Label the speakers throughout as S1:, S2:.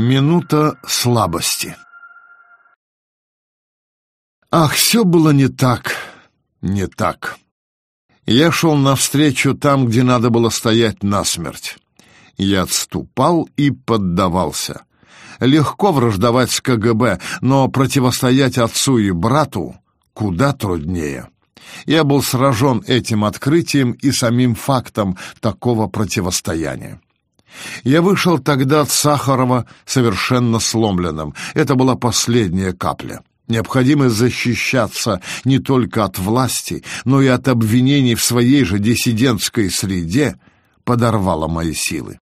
S1: Минута слабости. Ах, все было не так, не так. Я шел навстречу там, где надо было стоять насмерть. Я отступал и поддавался. Легко враждовать с КГБ, но противостоять отцу и брату куда труднее. Я был сражен этим открытием и самим фактом такого противостояния. Я вышел тогда от Сахарова совершенно сломленным. Это была последняя капля. Необходимо защищаться не только от власти, но и от обвинений в своей же диссидентской среде подорвало мои силы.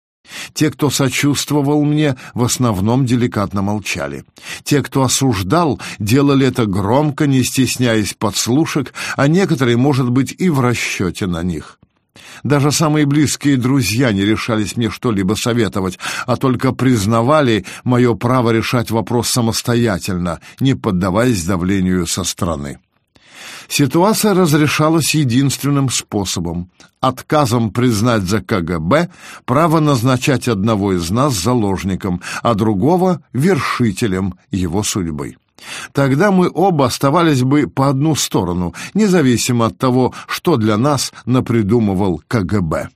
S1: Те, кто сочувствовал мне, в основном деликатно молчали. Те, кто осуждал, делали это громко, не стесняясь подслушек, а некоторые, может быть, и в расчете на них. Даже самые близкие друзья не решались мне что-либо советовать, а только признавали мое право решать вопрос самостоятельно, не поддаваясь давлению со стороны. Ситуация разрешалась единственным способом — отказом признать за КГБ право назначать одного из нас заложником, а другого — вершителем его судьбы. Тогда мы оба оставались бы по одну сторону, независимо от того, что для нас напридумывал КГБ.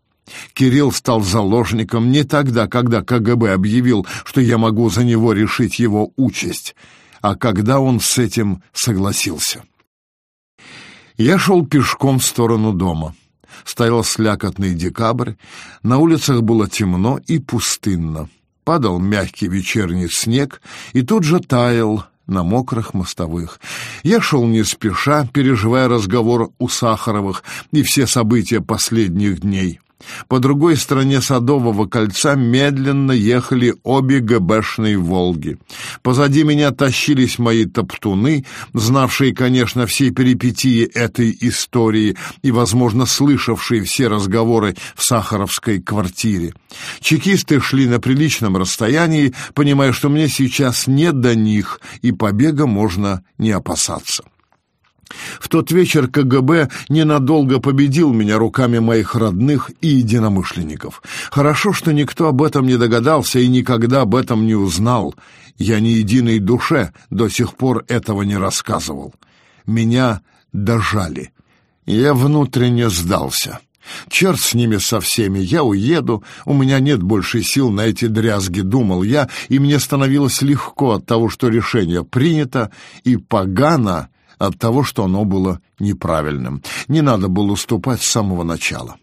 S1: Кирилл стал заложником не тогда, когда КГБ объявил, что я могу за него решить его участь, а когда он с этим согласился. Я шел пешком в сторону дома. Стоял слякотный декабрь, на улицах было темно и пустынно. Падал мягкий вечерний снег и тут же таял, на мокрых мостовых. Я шел не спеша, переживая разговор у Сахаровых и все события последних дней. По другой стороне Садового кольца медленно ехали обе ГБшные «Волги». Позади меня тащились мои топтуны, знавшие, конечно, все перипетии этой истории и, возможно, слышавшие все разговоры в Сахаровской квартире. Чекисты шли на приличном расстоянии, понимая, что мне сейчас не до них, и побега можно не опасаться. В тот вечер КГБ ненадолго победил меня руками моих родных и единомышленников. Хорошо, что никто об этом не догадался и никогда об этом не узнал. Я ни единой душе до сих пор этого не рассказывал. Меня дожали. Я внутренне сдался. Черт с ними со всеми, я уеду, у меня нет больше сил на эти дрязги, думал я, и мне становилось легко от того, что решение принято, и погано от того, что оно было неправильным. Не надо было уступать с самого начала.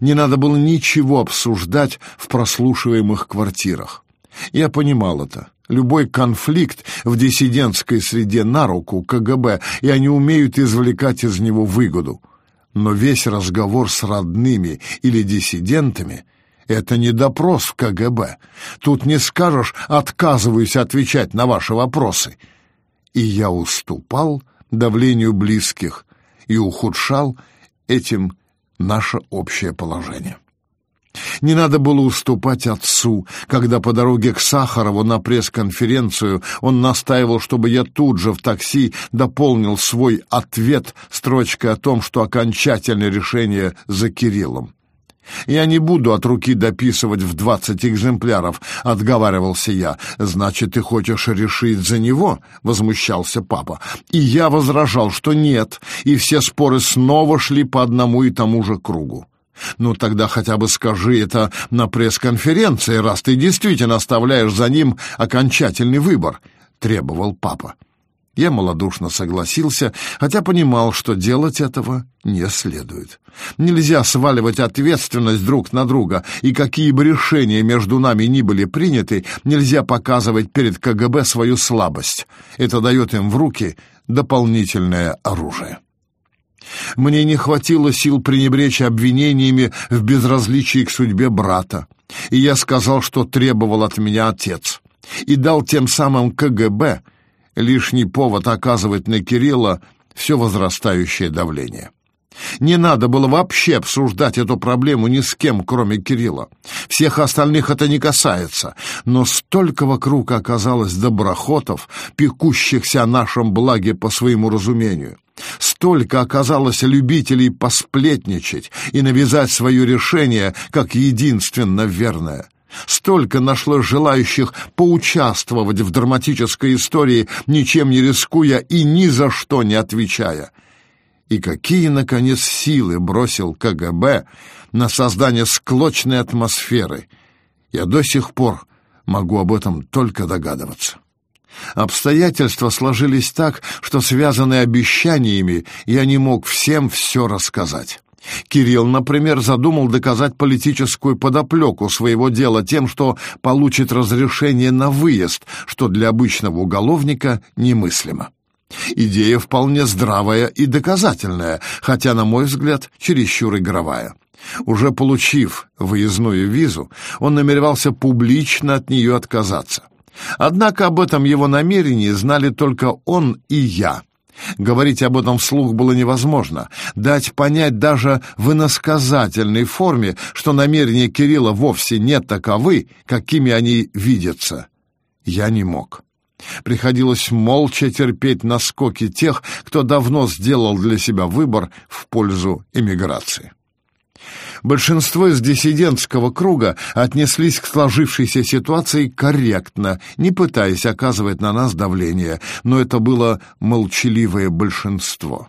S1: Не надо было ничего обсуждать в прослушиваемых квартирах. Я понимал это. Любой конфликт в диссидентской среде на руку КГБ, и они умеют извлекать из него выгоду. Но весь разговор с родными или диссидентами — это не допрос в КГБ. Тут не скажешь «отказываюсь отвечать на ваши вопросы». И я уступал давлению близких и ухудшал этим наше общее положение. Не надо было уступать отцу, когда по дороге к Сахарову на пресс-конференцию он настаивал, чтобы я тут же в такси дополнил свой ответ строчкой о том, что окончательное решение за Кириллом. «Я не буду от руки дописывать в двадцать экземпляров», — отговаривался я. «Значит, ты хочешь решить за него?» — возмущался папа. И я возражал, что нет, и все споры снова шли по одному и тому же кругу. «Ну тогда хотя бы скажи это на пресс-конференции, раз ты действительно оставляешь за ним окончательный выбор», — требовал папа. Я малодушно согласился, хотя понимал, что делать этого не следует. Нельзя сваливать ответственность друг на друга, и какие бы решения между нами ни были приняты, нельзя показывать перед КГБ свою слабость. Это дает им в руки дополнительное оружие. Мне не хватило сил пренебречь обвинениями в безразличии к судьбе брата, и я сказал, что требовал от меня отец, и дал тем самым КГБ — лишний повод оказывать на Кирилла все возрастающее давление. Не надо было вообще обсуждать эту проблему ни с кем, кроме Кирилла. Всех остальных это не касается, но столько вокруг оказалось доброхотов, пекущихся о нашем благе по своему разумению. Столько оказалось любителей посплетничать и навязать свое решение как единственно верное. Столько нашлось желающих поучаствовать в драматической истории, ничем не рискуя и ни за что не отвечая. И какие, наконец, силы бросил КГБ на создание склочной атмосферы. Я до сих пор могу об этом только догадываться. Обстоятельства сложились так, что, связанные обещаниями, я не мог всем все рассказать. Кирилл, например, задумал доказать политическую подоплеку своего дела тем, что получит разрешение на выезд, что для обычного уголовника немыслимо. Идея вполне здравая и доказательная, хотя, на мой взгляд, чересчур игровая. Уже получив выездную визу, он намеревался публично от нее отказаться. Однако об этом его намерении знали только он и я. Говорить об этом вслух было невозможно. Дать понять даже в иносказательной форме, что намерения Кирилла вовсе не таковы, какими они видятся, я не мог. Приходилось молча терпеть наскоки тех, кто давно сделал для себя выбор в пользу эмиграции. Большинство из диссидентского круга отнеслись к сложившейся ситуации корректно, не пытаясь оказывать на нас давление, но это было молчаливое большинство.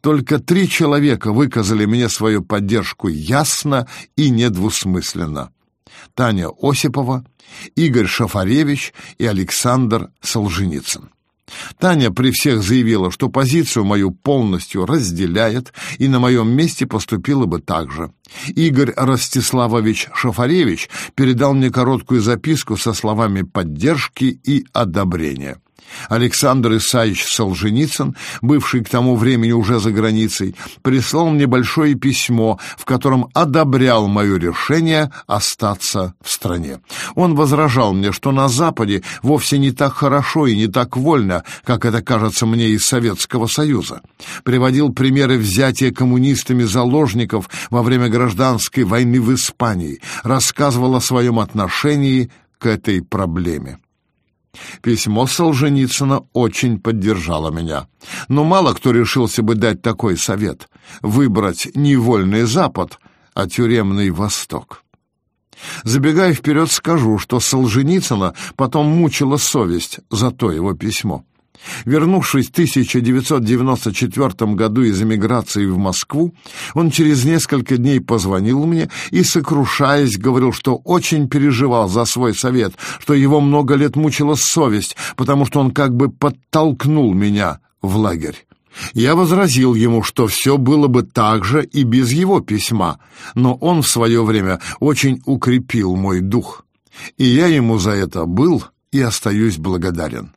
S1: Только три человека выказали мне свою поддержку ясно и недвусмысленно. Таня Осипова, Игорь Шафаревич и Александр Солженицын. Таня при всех заявила, что позицию мою полностью разделяет и на моем месте поступила бы так же. Игорь Ростиславович Шафаревич передал мне короткую записку со словами поддержки и одобрения. Александр Исаевич Солженицын, бывший к тому времени уже за границей, прислал мне большое письмо, в котором одобрял мое решение остаться в стране. Он возражал мне, что на Западе вовсе не так хорошо и не так вольно, как это кажется мне из Советского Союза. Приводил примеры взятия коммунистами заложников во время гражданской войны в Испании, рассказывал о своем отношении к этой проблеме. Письмо Солженицына очень поддержало меня. Но мало кто решился бы дать такой совет — выбрать не вольный Запад, а тюремный Восток. Забегая вперед, скажу, что Солженицына потом мучила совесть за то его письмо. Вернувшись в 1994 году из эмиграции в Москву, он через несколько дней позвонил мне и, сокрушаясь, говорил, что очень переживал за свой совет, что его много лет мучила совесть, потому что он как бы подтолкнул меня в лагерь. Я возразил ему, что все было бы так же и без его письма, но он в свое время очень укрепил мой дух, и я ему за это был и остаюсь благодарен.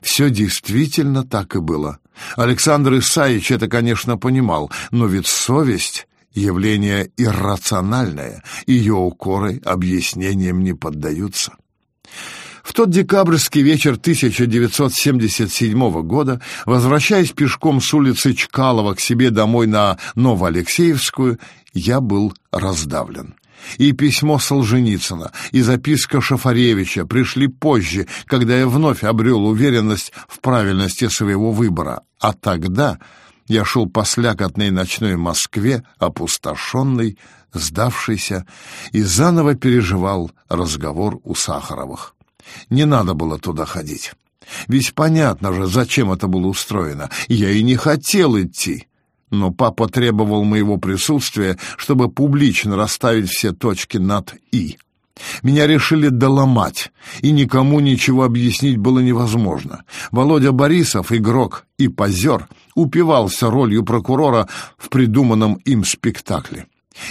S1: Все действительно так и было. Александр Исаевич это, конечно, понимал, но ведь совесть — явление иррациональное, ее укоры объяснениям не поддаются. В тот декабрьский вечер 1977 года, возвращаясь пешком с улицы Чкалова к себе домой на Новоалексеевскую, я был раздавлен. И письмо Солженицына, и записка Шафаревича пришли позже, когда я вновь обрел уверенность в правильности своего выбора. А тогда я шел по слякотной ночной Москве, опустошенный, сдавшийся, и заново переживал разговор у Сахаровых. Не надо было туда ходить. Ведь понятно же, зачем это было устроено. Я и не хотел идти но папа требовал моего присутствия, чтобы публично расставить все точки над «и». Меня решили доломать, и никому ничего объяснить было невозможно. Володя Борисов, игрок и позер, упивался ролью прокурора в придуманном им спектакле.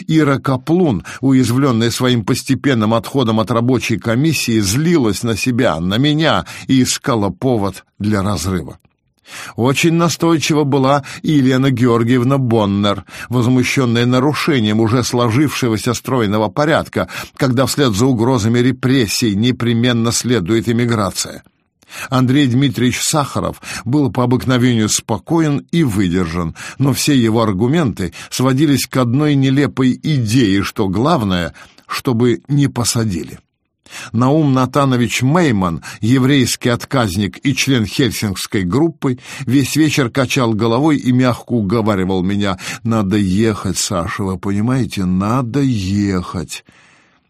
S1: Ира Каплун, уязвленная своим постепенным отходом от рабочей комиссии, злилась на себя, на меня и искала повод для разрыва. Очень настойчива была и Елена Георгиевна Боннер, возмущенная нарушением уже сложившегося стройного порядка, когда вслед за угрозами репрессий непременно следует эмиграция. Андрей Дмитриевич Сахаров был по обыкновению спокоен и выдержан, но все его аргументы сводились к одной нелепой идее, что главное, чтобы не посадили. Наум Натанович Мейман, еврейский отказник и член хельсингской группы, весь вечер качал головой и мягко уговаривал меня. «Надо ехать, Саша, вы понимаете, надо ехать».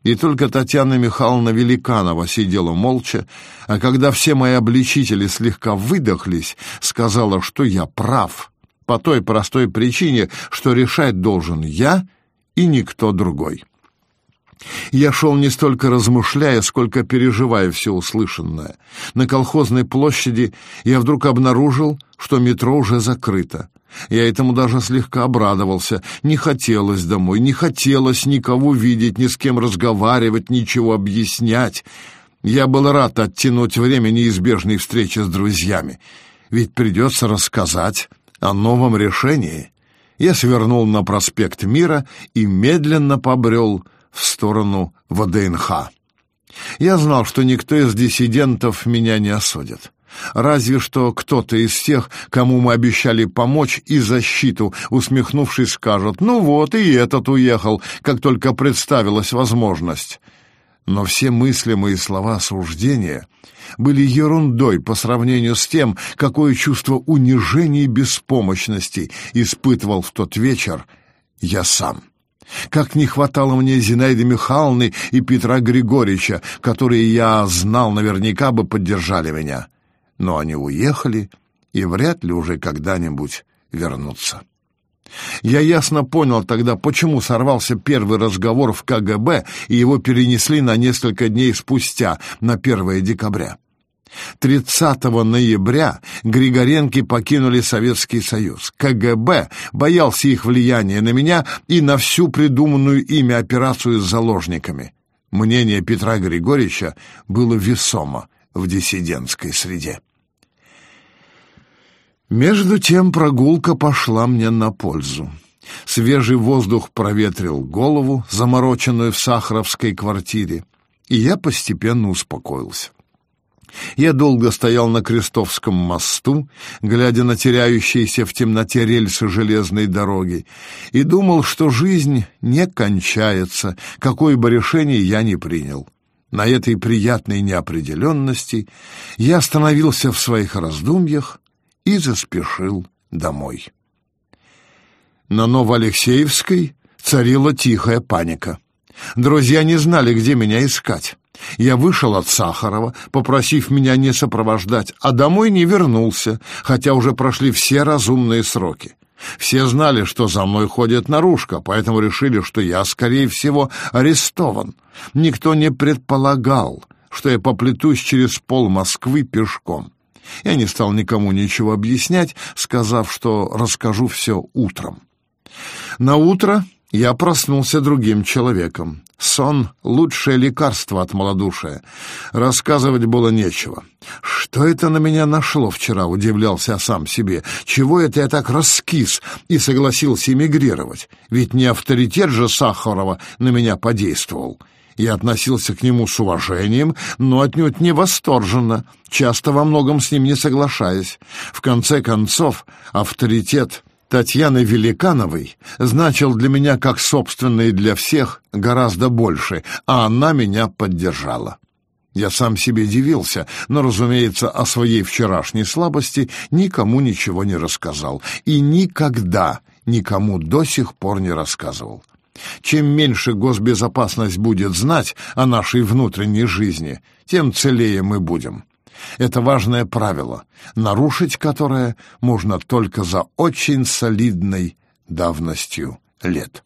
S1: И только Татьяна Михайловна Великанова сидела молча, а когда все мои обличители слегка выдохлись, сказала, что я прав, по той простой причине, что решать должен я и никто другой. Я шел не столько размышляя, сколько переживая все услышанное. На колхозной площади я вдруг обнаружил, что метро уже закрыто. Я этому даже слегка обрадовался. Не хотелось домой, не хотелось никого видеть, ни с кем разговаривать, ничего объяснять. Я был рад оттянуть время неизбежной встречи с друзьями. Ведь придется рассказать о новом решении. Я свернул на проспект Мира и медленно побрел в сторону ВДНХ. Я знал, что никто из диссидентов меня не осудит. Разве что кто-то из тех, кому мы обещали помочь и защиту, усмехнувшись, скажет, «Ну вот, и этот уехал, как только представилась возможность». Но все мыслимые слова осуждения были ерундой по сравнению с тем, какое чувство унижения и беспомощности испытывал в тот вечер я сам. Как не хватало мне Зинаиды Михайловны и Петра Григорьевича, которые, я знал, наверняка бы поддержали меня. Но они уехали и вряд ли уже когда-нибудь вернутся. Я ясно понял тогда, почему сорвался первый разговор в КГБ, и его перенесли на несколько дней спустя, на 1 декабря. 30 ноября Григоренки покинули Советский Союз. КГБ боялся их влияния на меня и на всю придуманную ими операцию с заложниками. Мнение Петра Григорьевича было весомо в диссидентской среде. Между тем прогулка пошла мне на пользу. Свежий воздух проветрил голову, замороченную в сахаровской квартире, и я постепенно успокоился. Я долго стоял на Крестовском мосту, глядя на теряющиеся в темноте рельсы железной дороги, и думал, что жизнь не кончается, какое бы решение я ни принял. На этой приятной неопределенности я остановился в своих раздумьях и заспешил домой. На Новоалексеевской царила тихая паника. Друзья не знали, где меня искать. Я вышел от Сахарова, попросив меня не сопровождать, а домой не вернулся, хотя уже прошли все разумные сроки. Все знали, что за мной ходит наружка, поэтому решили, что я, скорее всего, арестован. Никто не предполагал, что я поплетусь через пол Москвы пешком. Я не стал никому ничего объяснять, сказав, что расскажу все утром. На утро я проснулся другим человеком. Сон — лучшее лекарство от малодушия. Рассказывать было нечего. Что это на меня нашло вчера, удивлялся сам себе. Чего это я так раскис и согласился эмигрировать? Ведь не авторитет же Сахарова на меня подействовал. Я относился к нему с уважением, но отнюдь не восторженно, часто во многом с ним не соглашаясь. В конце концов, авторитет Татьяны Великановой значил для меня, как собственный для всех, гораздо больше, а она меня поддержала. Я сам себе дивился, но, разумеется, о своей вчерашней слабости никому ничего не рассказал и никогда никому до сих пор не рассказывал. Чем меньше госбезопасность будет знать о нашей внутренней жизни, тем целее мы будем. Это важное правило, нарушить которое можно только за очень солидной давностью лет.